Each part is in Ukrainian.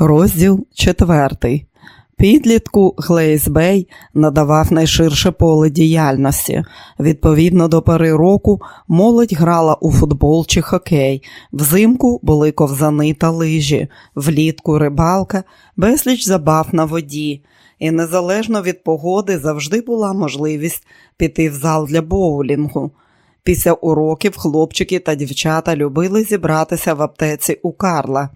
Розділ четвертий. Підлітку Глейсбей надавав найширше поле діяльності. Відповідно до пори року, молодь грала у футбол чи хокей, взимку були ковзани та лижі, влітку рибалка, безліч забав на воді. І незалежно від погоди завжди була можливість піти в зал для боулінгу. Після уроків хлопчики та дівчата любили зібратися в аптеці у Карла.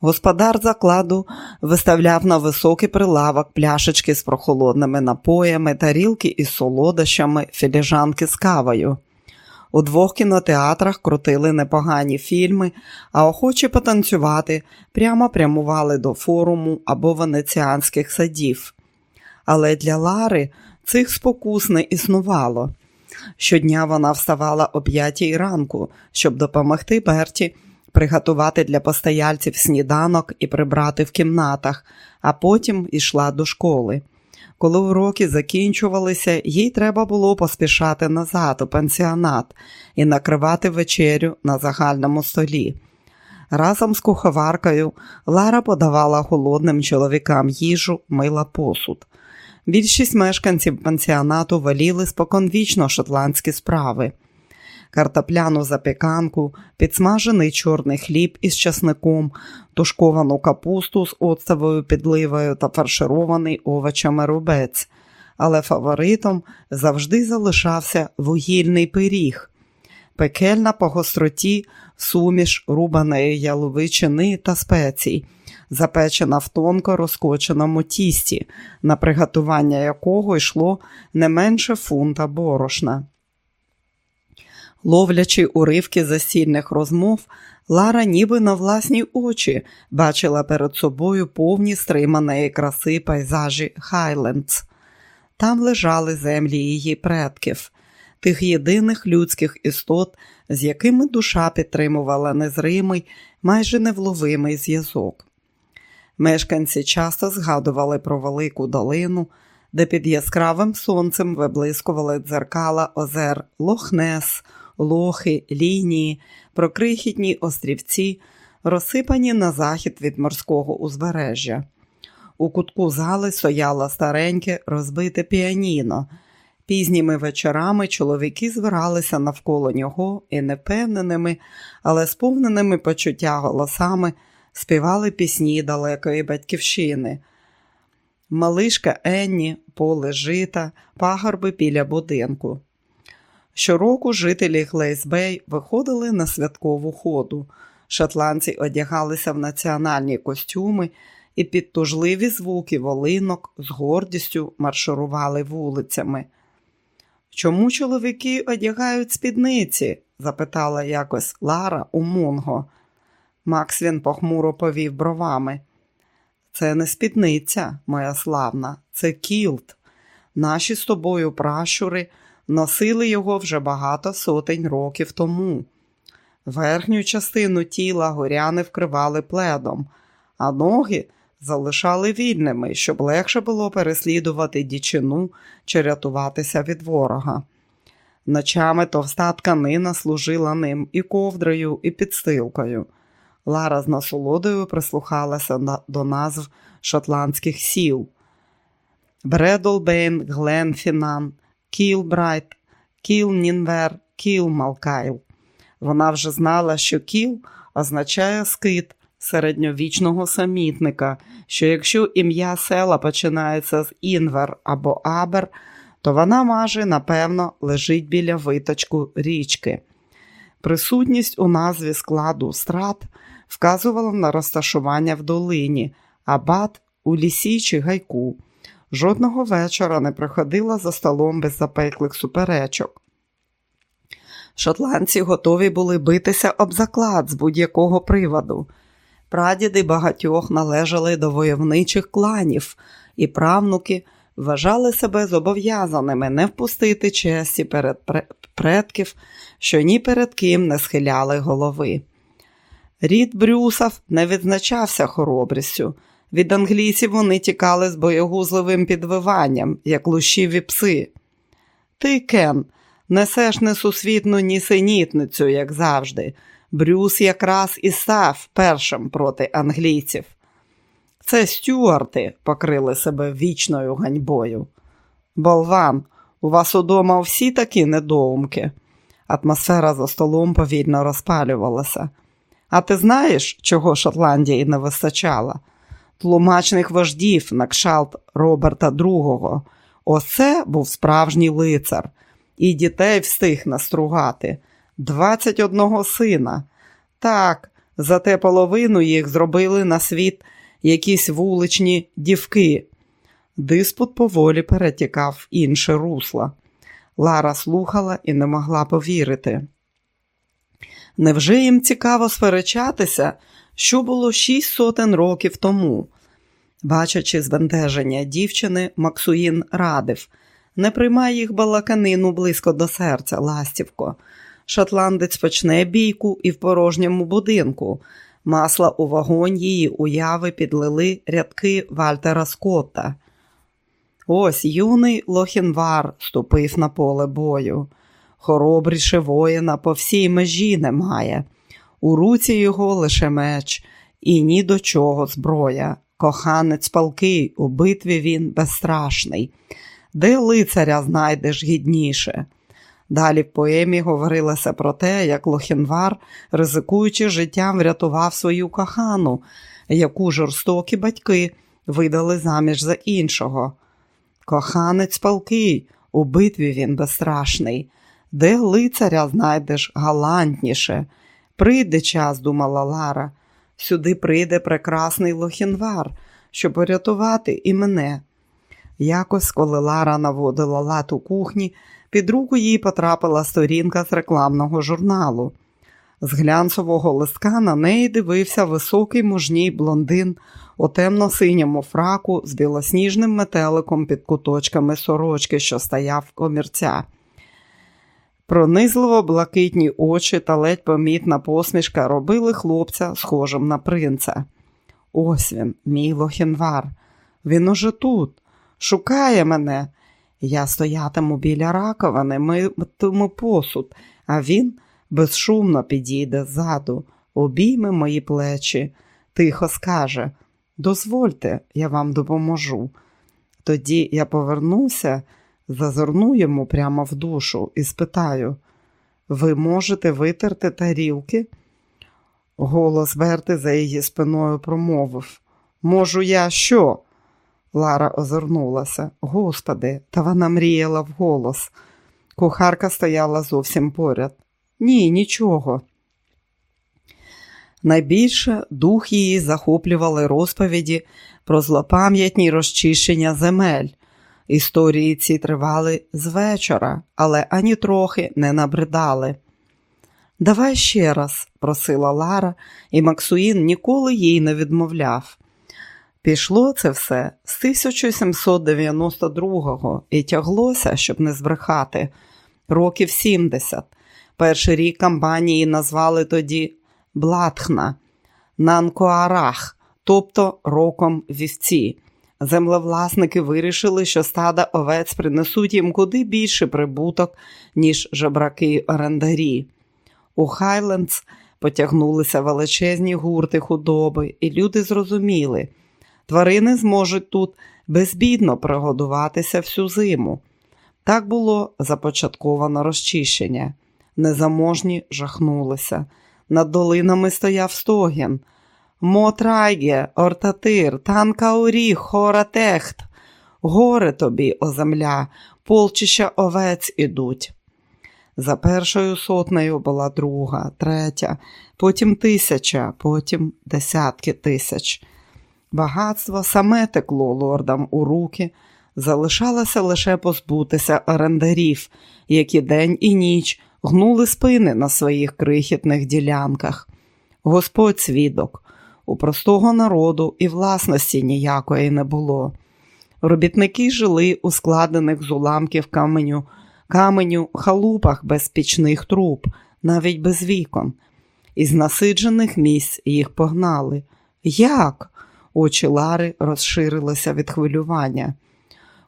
Господар закладу виставляв на високий прилавок пляшечки з прохолодними напоями, тарілки із солодощами, філіжанки з кавою. У двох кінотеатрах крутили непогані фільми, а охочі потанцювати прямо прямували до форуму або венеціанських садів. Але для Лари цих спокус не існувало. Щодня вона вставала о п'ятій ранку, щоб допомогти Берті приготувати для постояльців сніданок і прибрати в кімнатах, а потім йшла до школи. Коли уроки закінчувалися, їй треба було поспішати назад у пансіонат і накривати вечерю на загальному столі. Разом з куховаркою Лара подавала голодним чоловікам їжу, мила посуд. Більшість мешканців пансіонату воліли споконвічно шотландські справи картопляну запіканку, підсмажений чорний хліб із часником, тушковану капусту з оцтовою підливою та фарширований овочами рубець. Але фаворитом завжди залишався вугільний пиріг, пекельна по гостроті суміш рубаної яловичини та спецій, запечена в тонко розкоченому тісті, на приготування якого йшло не менше фунта борошна. Ловлячи уривки засільних розмов, Лара ніби на власні очі бачила перед собою повні стриманої краси пейзажі Хайлендс. Там лежали землі її предків, тих єдиних людських істот, з якими душа підтримувала незримий, майже невловимий зв'язок. Мешканці часто згадували про велику долину, де під яскравим сонцем виблискували дзеркала озер Лохнес лохи, лінії, прокрихітні острівці, розсипані на захід від морського узбережжя. У кутку зали стояло стареньке, розбите піаніно. Пізніми вечорами чоловіки збиралися навколо нього і невпевненими, але сповненими почуття голосами співали пісні далекої батьківщини. Малишка Енні, поле жита, пагорби біля будинку. Щороку жителі Глейсбей виходили на святкову ходу. Шотландці одягалися в національні костюми і під тужливі звуки волинок з гордістю марширували вулицями. Чому чоловіки одягають спідниці? запитала якось Лара у Мунго. Максвін похмуро повів бровами. Це не спідниця, моя славна, це кілт. Наші з тобою пращури носили його вже багато сотень років тому. Верхню частину тіла горяни вкривали пледом, а ноги залишали вільними, щоб легше було переслідувати дічину чи рятуватися від ворога. Ночами товста тканина служила їм і ковдрою, і підстилкою. Лара з насолодою прислухалася до назв шотландських сіл. Бредолбейн, Гленфінан, Кілбрайт, Кілнінвер, Кілмалкайл. Вона вже знала, що кіл означає скит середньовічного самітника, що якщо ім'я села починається з інвер або абер, то вона маже, напевно, лежить біля виточку річки. Присутність у назві складу страт вказувала на розташування в долині, абат у лісі чи гайку. Жодного вечора не приходила за столом без запеклих суперечок. Шотландці готові були битися об заклад з будь-якого приводу. Прадіди багатьох належали до войовничих кланів, і правнуки вважали себе зобов'язаними не впустити честі перед предків, що ні перед ким не схиляли голови. Рід Брюсов не відзначався хоробрістю. Від англійців вони тікали з боєгузливим підвиванням, як лущиві пси. Ти, Кен, несеш несусвітну нісенітницю, як завжди. Брюс якраз і став першим проти англійців. Це стюарти покрили себе вічною ганьбою. Болван, у вас удома всі такі недоумки. Атмосфера за столом повільно розпалювалася. А ти знаєш, чого Шотландії не вистачало? Тлумачних вождів на кшалт Роберта II. Оце був справжній лицар, і дітей встиг настругати. Двадцять одного сина. Так, зате половину їх зробили на світ якісь вуличні дівки. Диспут поволі перетікав інше русло. Лара слухала і не могла повірити. Невже їм цікаво сперечатися, що було шість сотень років тому? Бачачи збентеження дівчини, Максуїн радив не приймай їх балаканину близько до серця, ластівко. Шотландець почне бійку і в порожньому будинку. Масла у вогонь її уяви підлили рядки Вальтера Скотта. Ось юний Лохінвар ступив на поле бою. Хоробріше воїна по всій межі немає. У руці його лише меч, і ні до чого зброя. Коханець палкий, у битві він безстрашний. Де лицаря знайдеш гідніше? Далі в поемі говорилося про те, як Лохінвар, ризикуючи життям, врятував свою кохану, яку жорстокі батьки видали заміж за іншого. Коханець палкий, у битві він безстрашний. Де лицаря знайдеш галантніше? Прийде час, думала Лара. Сюди прийде прекрасний лохінвар, щоб порятувати і мене. Якось, коли Лара наводила лад у кухні, під руку їй потрапила сторінка з рекламного журналу. З глянцевого листка на неї дивився високий мужній блондин у темно-синьому фраку з білосніжним метеликом під куточками сорочки, що стояв комірця. Пронизливо блакитні очі та ледь помітна посмішка робили хлопця схожим на принца. Ось він, мій лохінвар. Він уже тут, шукає мене. Я стоятиму біля раковини, митиму посуд, а він безшумно підійде ззаду, обійме мої плечі, тихо скаже Дозвольте, я вам допоможу. Тоді я повернуся, зазирну йому прямо в душу і спитаю ви можете витерти тарілки? Голос Берти за її спиною промовив. Можу я що? Лара озирнулася. Господи, та вона мріяла вголос. Кухарка стояла зовсім поряд. Ні, нічого. Найбільше дух її захоплювали розповіді про злопам'ятні розчищення земель. Історії ці тривали з вечора, але ані трохи не набридали. Давай ще раз, просила Лара, і Максуїн ніколи їй не відмовляв. Пішло це все з 1792-го і тяглося, щоб не збрехати, років 70. Перший рік кампанії назвали тоді Блатхна, Нанкоарах, тобто роком вівці. Землевласники вирішили, що стада овець принесуть їм куди більше прибуток, ніж жебраки орендарі. У Хайлендс потягнулися величезні гурти худоби, і люди зрозуміли, тварини зможуть тут безбідно пригодуватися всю зиму. Так було започатковано розчищення. Незаможні жахнулися. Над долинами стояв стогін. Мотрайге, ортатир, танкаурі, хоратехт. Горе тобі, о земля, полчища овець ідуть. За першою сотнею була друга, третя, потім тисяча, потім десятки тисяч. Багатство саме текло лордам у руки, залишалося лише позбутися орендарів, які день і ніч гнули спини на своїх крихітних ділянках. Господь свідок, у простого народу і власності ніякої не було. Робітники жили у складених з уламків каменю, каменю халупах без пічних труб, навіть без вікон. Із насиджених місць їх погнали. Як? Очі Лари розширилися від хвилювання.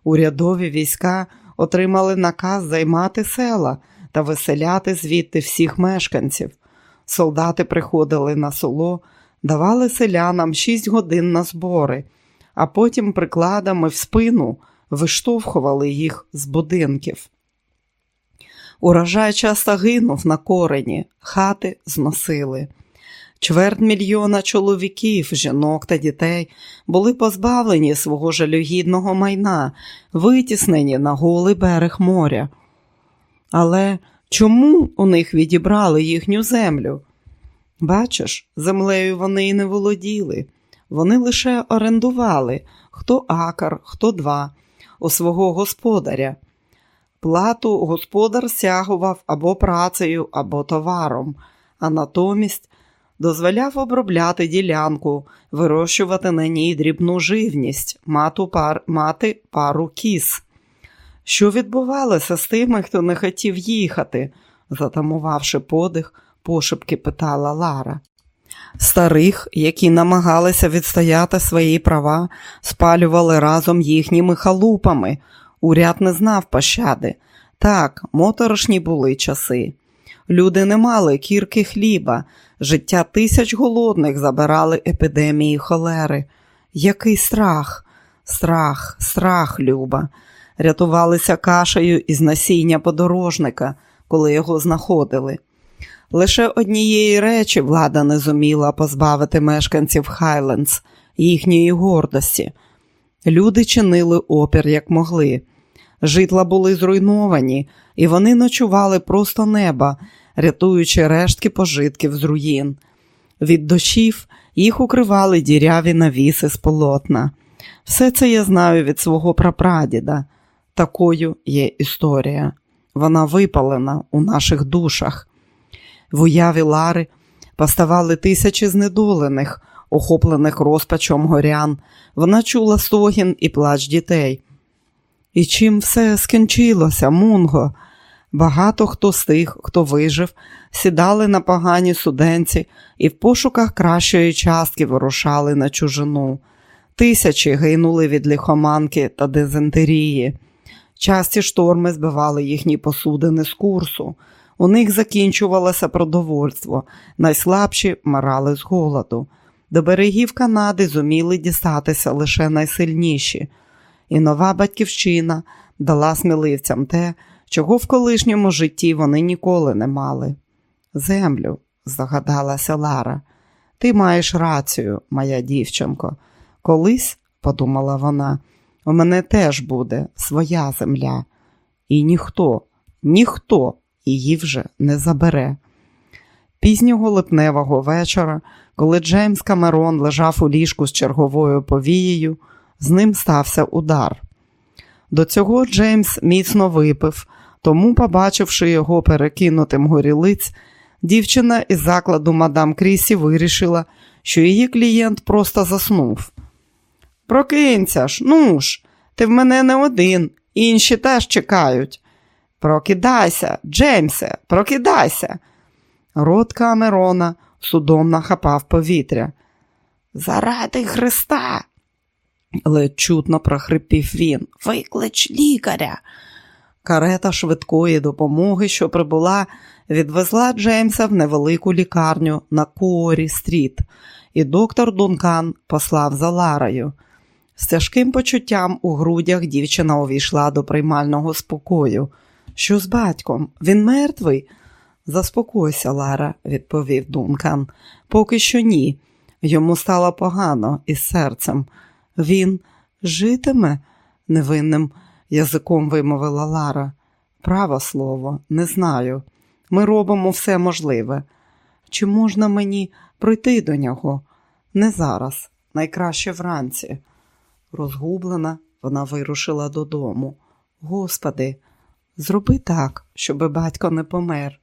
Урядові війська отримали наказ займати села та виселяти звідти всіх мешканців. Солдати приходили на село, давали селянам шість годин на збори, а потім прикладами в спину виштовхували їх з будинків. Урожай часто гинув на корені, хати зносили. Чверть мільйона чоловіків, жінок та дітей були позбавлені свого жалюгідного майна, витіснені на голий берег моря. Але чому у них відібрали їхню землю? Бачиш, землею вони й не володіли, вони лише орендували хто акар, хто два, у свого господаря. Плату господар стягував або працею, або товаром, а натомість дозволяв обробляти ділянку, вирощувати на ній дрібну живність, пар, мати пару кіз. Що відбувалося з тими, хто не хотів їхати? затамувавши подих, пошепки питала Лара. Старих, які намагалися відстояти свої права, спалювали разом їхніми халупами. Уряд не знав пощади. Так, моторошні були часи. Люди не мали кірки хліба, життя тисяч голодних забирали епідемії холери. Який страх, страх, страх, Люба. Рятувалися кашею із насіння подорожника, коли його знаходили. Лише однієї речі влада не зуміла позбавити мешканців Хайлендс, їхньої гордості. Люди чинили опір як могли. Житла були зруйновані, і вони ночували просто неба, рятуючи рештки пожитків з руїн. Від дощів їх укривали діряві навіси з полотна. Все це я знаю від свого прапрадіда. Такою є історія. Вона випалена у наших душах. В уяві Лари поставали тисячі знедолених, охоплених розпачом горян. Вона чула стогін і плач дітей. І чим все скінчилося, Мунго? Багато хто з тих, хто вижив, сідали на погані суденці і в пошуках кращої частки вирушали на чужину. Тисячі гинули від лихоманки та дизентерії. Часті шторми збивали їхні посудини з курсу. У них закінчувалося продовольство, найслабші марали з голоду. До берегів Канади зуміли дістатися лише найсильніші, і нова батьківщина дала сміливцям те, чого в колишньому житті вони ніколи не мали. Землю, здогадалася Лара, ти маєш рацію, моя дівчинко. Колись, подумала вона, у мене теж буде своя земля, і ніхто, ніхто її вже не забере. Пізнього липневого вечора, коли Джеймс Камерон лежав у ліжку з черговою повією, з ним стався удар. До цього Джеймс міцно випив, тому, побачивши його перекинутим горілиць, дівчина із закладу мадам Крісі вирішила, що її клієнт просто заснув. Прокинься ж, ну ж, ти в мене не один, інші теж чекають. Прокидайся, Джеймсе, прокидайся. Рот Камерона судом нахапав повітря. Заради Христа, ледь чутно прохрипів він. Виклич лікаря. Карета швидкої допомоги, що прибула, відвезла Джеймса в невелику лікарню на Куорі Стріт, і доктор Дункан послав за Ларою. З тяжким почуттям у грудях дівчина увійшла до приймального спокою. Що з батьком? Він мертвий? Заспокойся, Лара, відповів Дункан. Поки що ні. Йому стало погано із серцем. Він житиме невинним язиком вимовила Лара. Право слово, не знаю. Ми робимо все можливе. Чи можна мені пройти до нього? Не зараз, найкраще вранці. Розгублена, вона вирушила додому. Господи, зроби так, щоби батько не помер.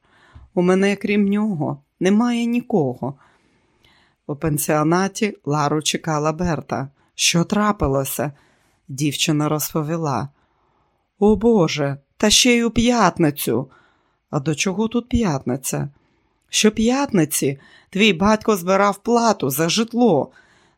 У мене, крім нього, немає нікого. У пенсіонаті Лару чекала Берта. Що трапилося? Дівчина розповіла. О Боже, та ще й у п'ятницю. А до чого тут п'ятниця? Що п'ятниці твій батько збирав плату за житло.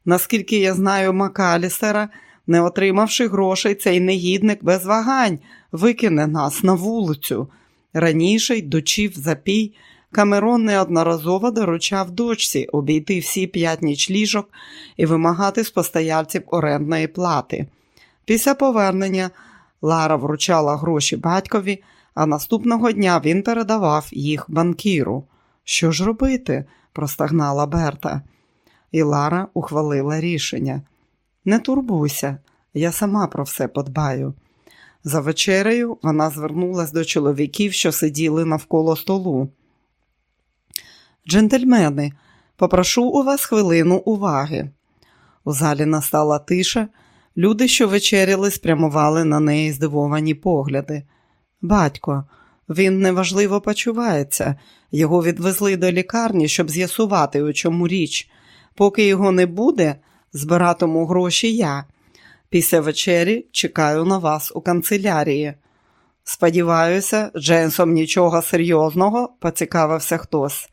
Наскільки я знаю Макалістера, не отримавши грошей, цей негідник без вагань викине нас на вулицю. Раніше, йдучи в запій, Камерон неодноразово доручав дочці обійти всі п'ять нічліжок і вимагати з постояльців орендної плати. Після повернення Лара вручала гроші батькові, а наступного дня він передавав їх банкіру. Що ж робити? простагнала Берта. І Лара ухвалила рішення. Не турбуйся, я сама про все подбаю. За вечерею вона звернулася до чоловіків, що сиділи навколо столу. Джентльмени, попрошу у вас хвилину уваги. У залі настала тиша. Люди, що вечеряли, спрямували на неї здивовані погляди. Батько, він неважливо почувається. Його відвезли до лікарні, щоб з'ясувати, у чому річ. Поки його не буде, збиратиму гроші я. Після вечері чекаю на вас у канцелярії. Сподіваюся, Дженсом нічого серйозного, поцікавився хтось.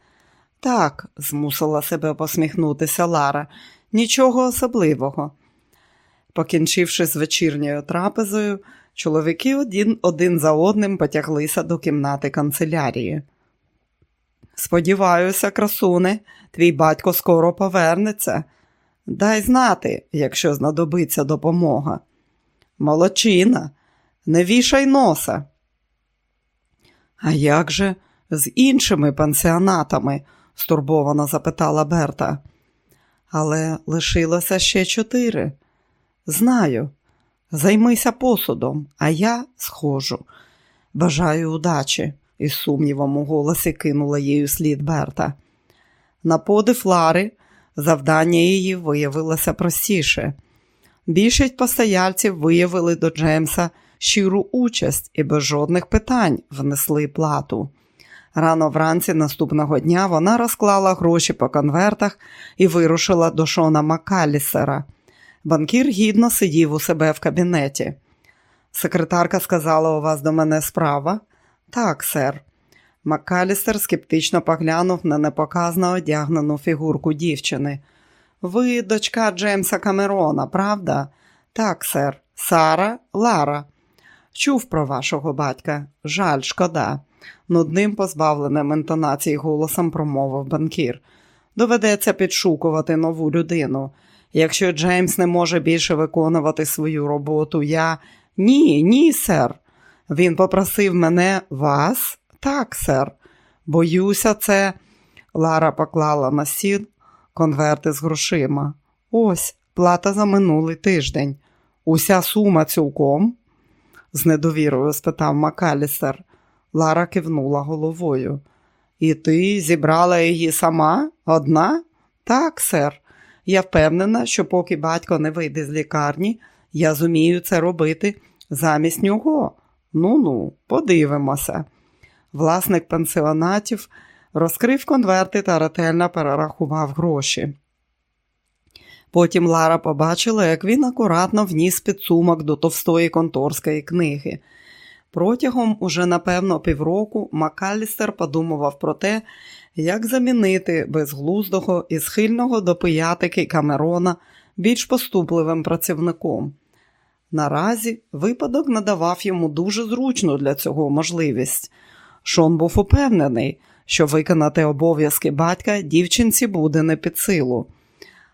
Так, змусила себе посміхнутися Лара, нічого особливого. Покінчивши з вечірньою трапезою, чоловіки один, один за одним потяглися до кімнати канцелярії. Сподіваюся, красуне, твій батько скоро повернеться. Дай знати, якщо знадобиться допомога. Молодчина, не вішай носа. А як же з іншими пансіонатами? стурбовано запитала Берта. Але лишилося ще чотири. Знаю, займися посудом, а я схожу. Бажаю удачі, із сумнівом у голосі кинула її слід Берта. На подив Лари завдання її виявилося простіше. Більшість постояльців виявили до Джеймса щиру участь і без жодних питань внесли плату. Рано вранці наступного дня вона розклала гроші по конвертах і вирушила до Шона Маккалісера. Банкір гідно сидів у себе в кабінеті. Секретарка сказала, у вас до мене справа? Так, сер. Маккалістер скептично поглянув на непоказно одягнену фігурку дівчини. Ви дочка Джеймса Камерона, правда? Так, сер. Сара Лара. Чув про вашого батька. Жаль, шкода. Нудним, позбавленим інтонації голосом промовив банкір. Доведеться підшукувати нову людину. Якщо Джеймс не може більше виконувати свою роботу, я. Ні, ні, сер. Він попросив мене вас? Так, сер. Боюся, це. Лара поклала на сід конверти з грошима. Ось плата за минулий тиждень. Уся сума цілком? з недовірою спитав Макалістер. Лара кивнула головою. І ти зібрала її сама? Одна? Так, сер. Я впевнена, що поки батько не вийде з лікарні, я зумію це робити замість нього. Ну ну, подивимося. Власник пансіонатів розкрив конверти та ретельно перерахував гроші. Потім Лара побачила, як він акуратно вніс підсумок до товстої конторської книги. Протягом уже, напевно, півроку Макалістер подумував про те, як замінити безглуздого і схильного до пиятики Камерона більш поступливим працівником. Наразі випадок надавав йому дуже зручну для цього можливість. Шон був упевнений, що виконати обов'язки батька дівчинці буде не під силу.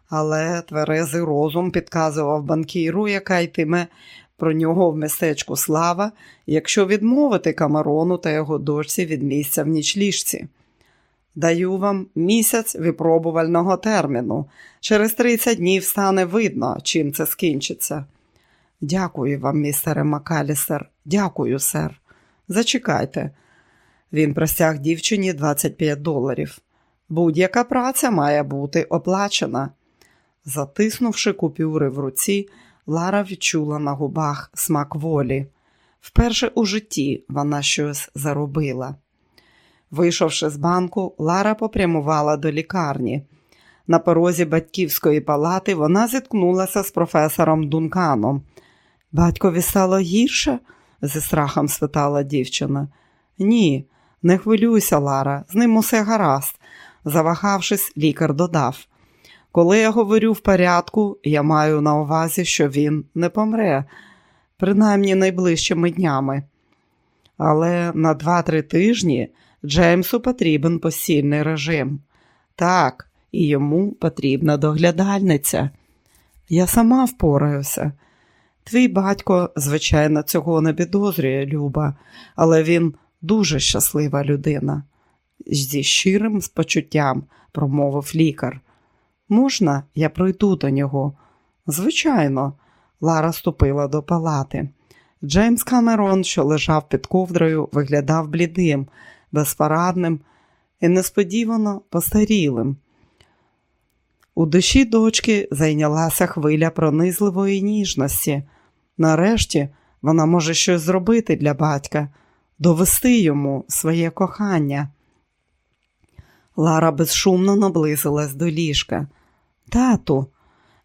Але тверезий розум підказував банкіру, яка йтиме про нього в містечку слава, якщо відмовити Камарону та його дочці від місця в нічліжці. Даю вам місяць випробувального терміну. Через 30 днів стане видно, чим це скінчиться. Дякую вам, містере Макалістер. Дякую, сер. Зачекайте. Він простяг дівчині 25 доларів. Будь-яка праця має бути оплачена. Затиснувши купюри в руці, Лара відчула на губах смак волі. Вперше у житті вона щось заробила. Вийшовши з банку, Лара попрямувала до лікарні. На порозі батьківської палати вона зіткнулася з професором Дунканом. Батькові стало гірше? зі страхом спитала дівчина. Ні, не хвилюйся, Лара, з ним усе гаразд. Завагавшись, лікар додав. Коли я говорю в порядку, я маю на увазі, що він не помре, принаймні найближчими днями. Але на два-три тижні Джеймсу потрібен постільний режим. Так, і йому потрібна доглядальниця. Я сама впораюся. Твій батько, звичайно, цього не підозрює, Люба, але він дуже щаслива людина. Зі щирим спочуттям промовив лікар. Можна, я пройду до нього? Звичайно, Лара ступила до палати. Джеймс Камерон, що лежав під ковдрою, виглядав блідим, безпорадним і несподівано постарілим. У душі дочки зайнялася хвиля пронизливої ніжності. Нарешті вона може щось зробити для батька, довести йому своє кохання. Лара безшумно наблизилась до ліжка. Тату,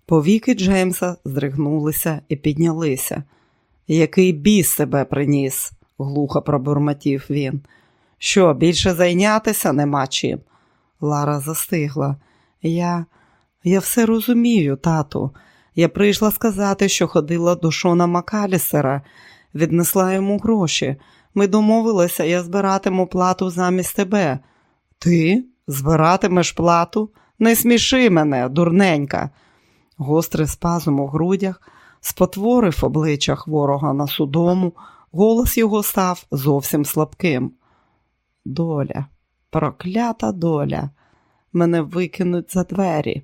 повіки Джеймса здригнулися і піднялися. Який біс себе приніс, глухо пробурмотів він. Що, більше зайнятися нема чим? Лара застигла. Я я все розумію, тату. Я прийшла сказати, що ходила до Шона Макалісера, віднесла йому гроші. Ми домовилися, я збиратиму плату замість тебе. Ти збиратимеш плату? Не сміши мене, дурненька. Гострий спазм у грудях спотворив обличчя хворого на судому, голос його став зовсім слабким. Доля, проклята доля, мене викинуть за двері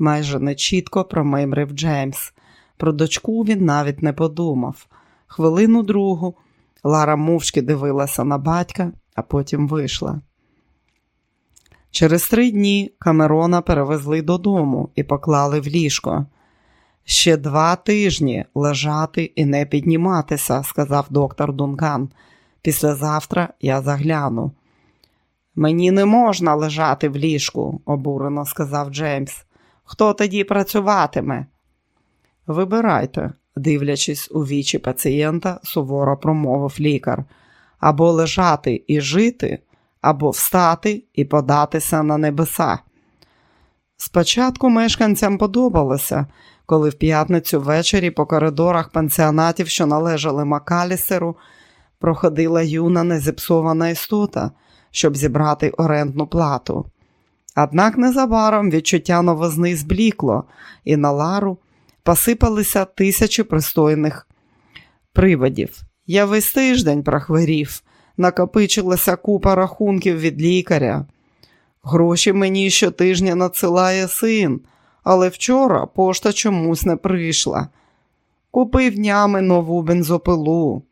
майже нечітко промимрив Джеймс. Про дочку він навіть не подумав. Хвилину другу Лара мовчки дивилася на батька, а потім вийшла. Через три дні Камерона перевезли додому і поклали в ліжко. Ще два тижні лежати і не підніматися, сказав доктор Дункан. Післязавтра я загляну. Мені не можна лежати в ліжку, обурено сказав Джеймс. Хто тоді працюватиме? Вибирайте, дивлячись у вічі пацієнта, суворо промовив лікар, або лежати і жити, або встати і податися на небеса. Спочатку мешканцям подобалося, коли в п'ятницю ввечері по коридорах пансіонатів, що належали Макалісеру, проходила юна незіпсована істота, щоб зібрати орендну плату. Однак незабаром відчуття новизни зблікло, і на Лару посипалися тисячі пристойних приводів. Я весь тиждень прохворів, накопичилася купа рахунків від лікаря. Гроші мені щотижня надсилає син, але вчора пошта чомусь не прийшла. Купив днями нову бензопилу.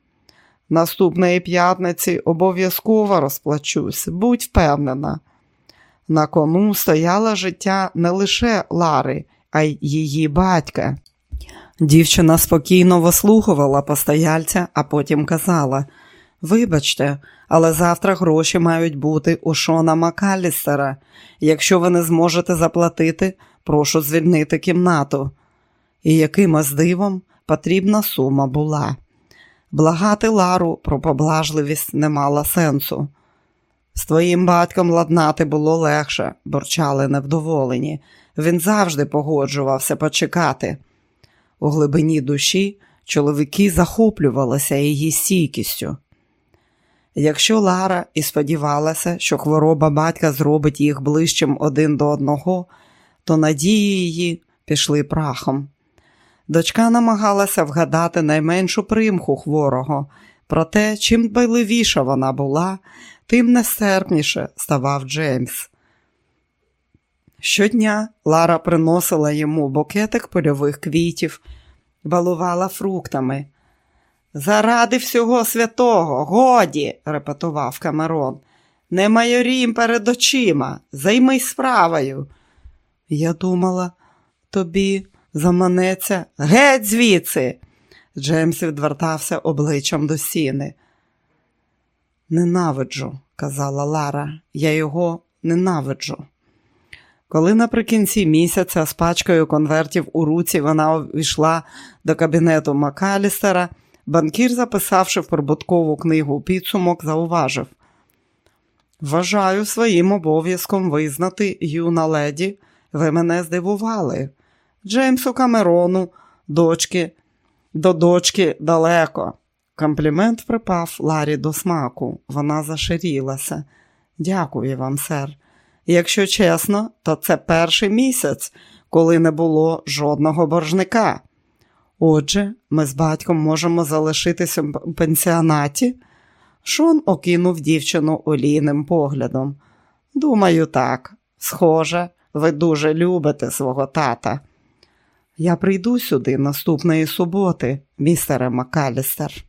Наступної п'ятниці обов'язково розплачусь, будь впевнена. На кону стояло життя не лише Лари, а й її батька. Дівчина спокійно вислухувала постояльця, а потім казала: Вибачте, але завтра гроші мають бути у Шона Макалістера. Якщо ви не зможете заплатити, прошу звільнити кімнату. І якимось дивом потрібна сума була. Благати Лару про поблажливість не мало сенсу. З твоїм батьком ладнати було легше, борчали невдоволені. Він завжди погоджувався почекати. У глибині душі чоловіки захоплювалися її стійкістю. Якщо Лара і сподівалася, що хвороба батька зробить їх ближчим один до одного, то надії її пішли прахом. Дочка намагалася вгадати найменшу примху хворого, проте чим дбайливіша вона була, тим нестерпніше ставав Джеймс. Щодня Лара приносила йому букетик польових квітів, балувала фруктами. Заради всього святого, годі, репетував Камерон. Не майорім перед очима, займись справою. Я думала, тобі заманеться геть звідси. Джеймс відвертався обличчям до сіни. Ненавиджу, казала Лара, я його ненавиджу. Коли наприкінці місяця з пачкою конвертів у руці вона увійшла до кабінету Макалістера, банкір, записавши в прибуткову книгу підсумок, зауважив. Вважаю своїм обов'язком визнати, юна леді, ви мене здивували. Джеймсу Камерону, дочки, до дочки далеко. Комплімент припав Ларі до смаку. Вона заширілася. Дякую вам, сер. Якщо чесно, то це перший місяць, коли не було жодного боржника. Отже, ми з батьком можемо залишитися в пенсіонаті. Шон окинув дівчину олійним поглядом. Думаю, так. Схоже, ви дуже любите свого тата. Я прийду сюди наступної суботи, містере Макалістер.